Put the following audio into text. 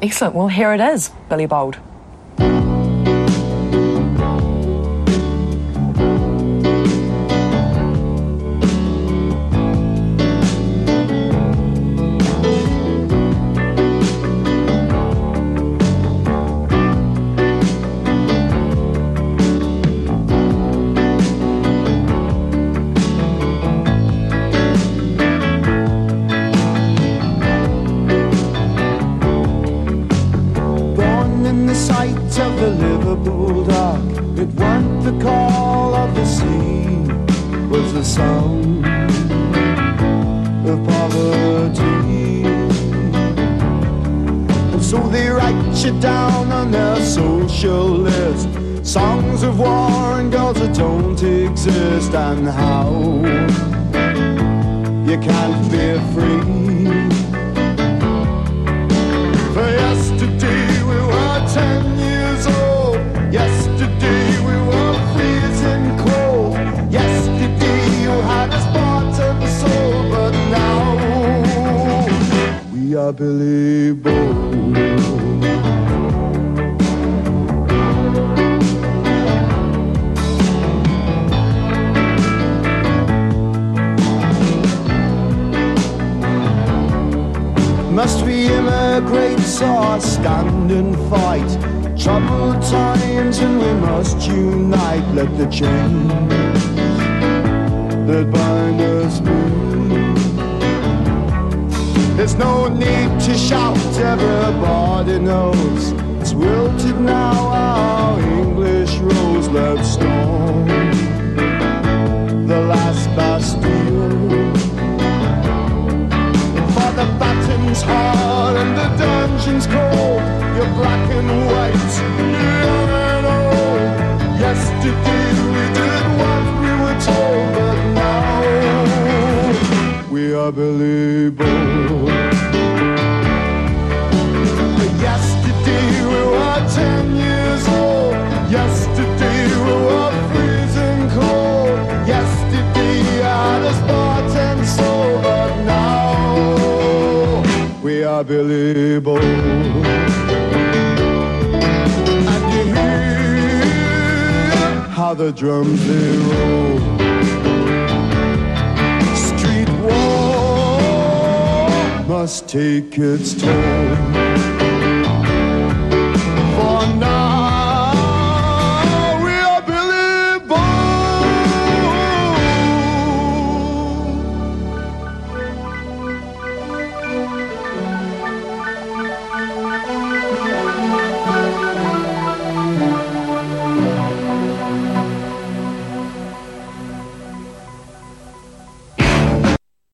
Excellent. Well, here it is, Billy Bold. Of the Liverpool dock, it weren't the call of the sea, was the sound of poverty. And so they write you down on their social list, songs of war and girls that don't exist, and how you can't be free. Billy Bold. Must we immigrate or stand and fight? Troubled times and we must unite. Let the chains that bind us. There's no need to shout, everybody knows. It's wilted now, our English rose. Let's the last Bastille. For the batten's hard and the dungeon's cold. Are Yesterday we were ten years old. Yesterday we were freezing cold. Yesterday I had a Spartan soul, but now we are. And hear how the drums they roll. Must take its toll.